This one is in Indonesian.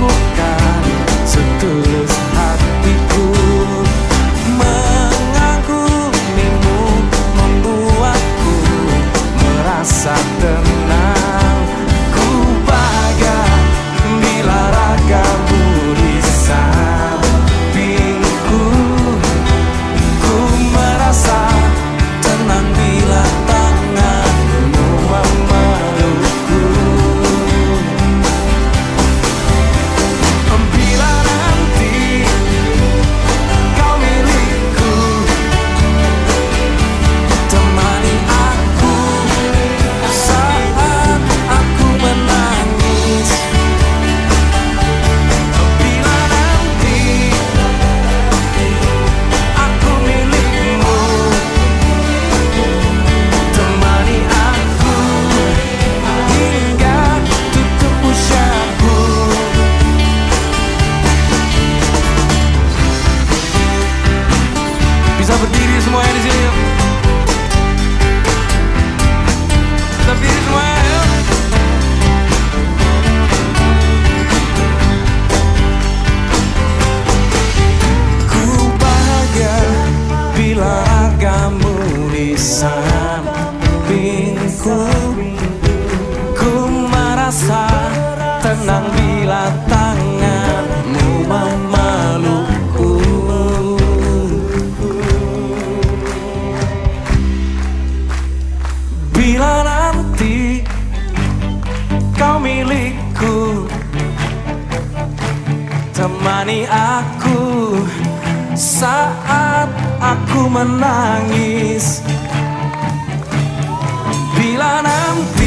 lakukan setulus this morning's milikku. Temani aku saat aku menangis. Bila nanti